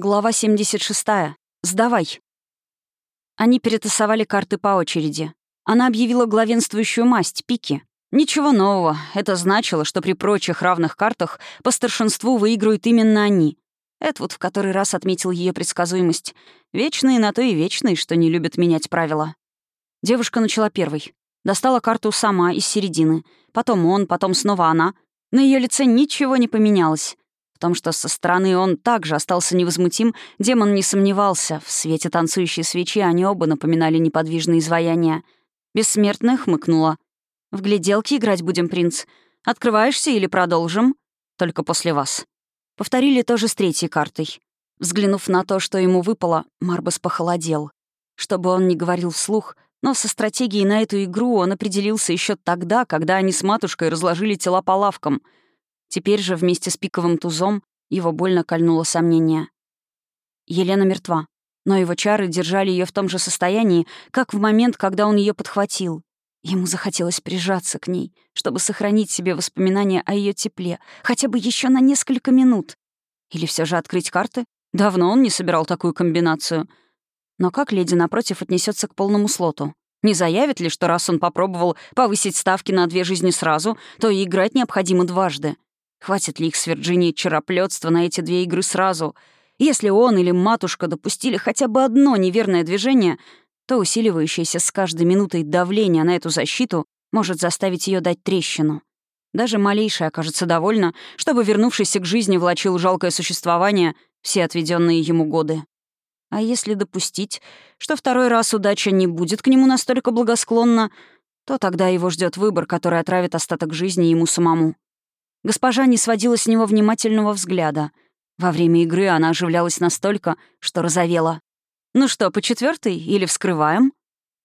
Глава 76. Сдавай. Они перетасовали карты по очереди. Она объявила главенствующую масть — пики. Ничего нового. Это значило, что при прочих равных картах по старшинству выиграют именно они. Эдвуд в который раз отметил ее предсказуемость. Вечные на то и вечные, что не любят менять правила. Девушка начала первой. Достала карту сама из середины. Потом он, потом снова она. На ее лице ничего не поменялось. В том, что со стороны он также остался невозмутим, демон не сомневался. В свете танцующей свечи они оба напоминали неподвижные изваяния. Бессмертная хмыкнула. «В гляделки играть будем, принц. Открываешься или продолжим?» «Только после вас». Повторили тоже с третьей картой. Взглянув на то, что ему выпало, Марбас похолодел. Чтобы он не говорил вслух, но со стратегией на эту игру он определился еще тогда, когда они с матушкой разложили тела по лавкам — Теперь же вместе с пиковым тузом его больно кольнуло сомнение. Елена мертва, но его чары держали ее в том же состоянии, как в момент, когда он ее подхватил. Ему захотелось прижаться к ней, чтобы сохранить себе воспоминания о ее тепле, хотя бы еще на несколько минут. Или все же открыть карты? Давно он не собирал такую комбинацию. Но как леди напротив отнесется к полному слоту? Не заявит ли, что раз он попробовал повысить ставки на две жизни сразу, то и играть необходимо дважды? Хватит ли их с Вирджинией чароплётства на эти две игры сразу? Если он или матушка допустили хотя бы одно неверное движение, то усиливающееся с каждой минутой давление на эту защиту может заставить ее дать трещину. Даже малейшая окажется довольна, чтобы вернувшийся к жизни влачил жалкое существование все отведенные ему годы. А если допустить, что второй раз удача не будет к нему настолько благосклонна, то тогда его ждет выбор, который отравит остаток жизни ему самому. Госпожа не сводила с него внимательного взгляда. Во время игры она оживлялась настолько, что разовела. «Ну что, по четвертой или вскрываем?»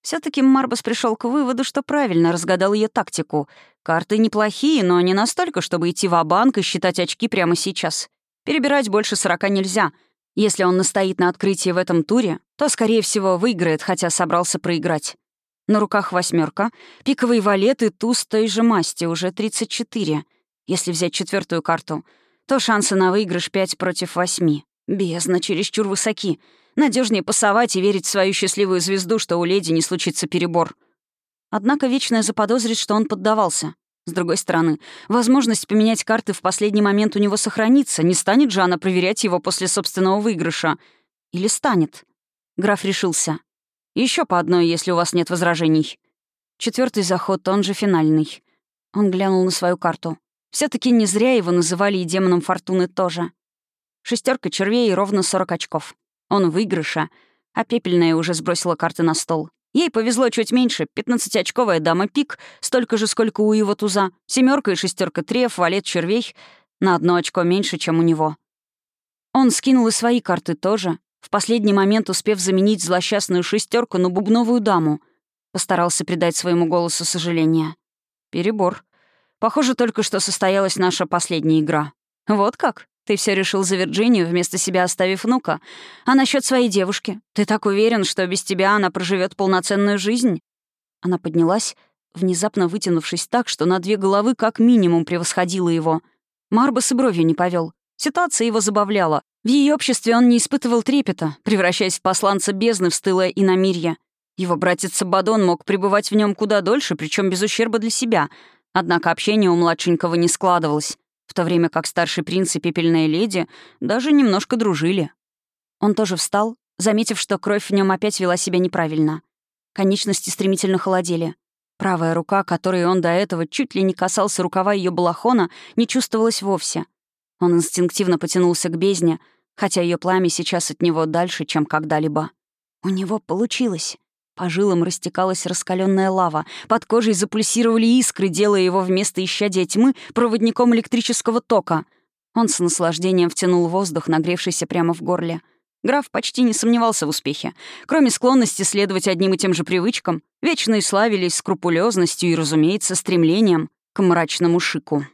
все таки Марбас пришел к выводу, что правильно разгадал ее тактику. Карты неплохие, но не настолько, чтобы идти в банк и считать очки прямо сейчас. Перебирать больше сорока нельзя. Если он настоит на открытии в этом туре, то, скорее всего, выиграет, хотя собрался проиграть. На руках восьмерка, пиковый валет и туз той же масти, уже 34. Если взять четвертую карту, то шансы на выигрыш 5 против 8. Бездна чересчур высоки. Надежнее пасовать и верить в свою счастливую звезду, что у леди не случится перебор. Однако Вечная заподозрит, что он поддавался. С другой стороны, возможность поменять карты в последний момент у него сохранится. Не станет же она проверять его после собственного выигрыша. Или станет? Граф решился. Еще по одной, если у вас нет возражений. Четвертый заход, он же финальный. Он глянул на свою карту все таки не зря его называли и демоном фортуны тоже. Шестерка червей и ровно 40 очков. Он выигрыша, а пепельная уже сбросила карты на стол. Ей повезло чуть меньше. 15-очковая дама пик, столько же, сколько у его туза. Семерка и шестерка треф, валет червей. На одно очко меньше, чем у него. Он скинул и свои карты тоже, в последний момент успев заменить злосчастную шестерку на бубновую даму. Постарался придать своему голосу сожаление. Перебор. Похоже только, что состоялась наша последняя игра. Вот как? Ты все решил за Вирджинию, вместо себя оставив внука. А насчет своей девушки? Ты так уверен, что без тебя она проживет полноценную жизнь?» Она поднялась, внезапно вытянувшись так, что на две головы как минимум превосходила его. Марбас и бровью не повел. Ситуация его забавляла. В ее обществе он не испытывал трепета, превращаясь в посланца бездны в стылое иномирье. Его братец Сабадон мог пребывать в нем куда дольше, причем без ущерба для себя — Однако общение у младшенького не складывалось, в то время как старший принц и пепельная леди даже немножко дружили. Он тоже встал, заметив, что кровь в нем опять вела себя неправильно. Конечности стремительно холодели. Правая рука, которой он до этого чуть ли не касался рукава ее балахона, не чувствовалась вовсе. Он инстинктивно потянулся к бездне, хотя ее пламя сейчас от него дальше, чем когда-либо. У него получилось. По жилам растекалась раскаленная лава, под кожей запульсировали искры, делая его вместо исчадия тьмы проводником электрического тока. Он с наслаждением втянул воздух, нагревшийся прямо в горле. Граф почти не сомневался в успехе. Кроме склонности следовать одним и тем же привычкам, вечные славились скрупулезностью и, разумеется, стремлением к мрачному шику.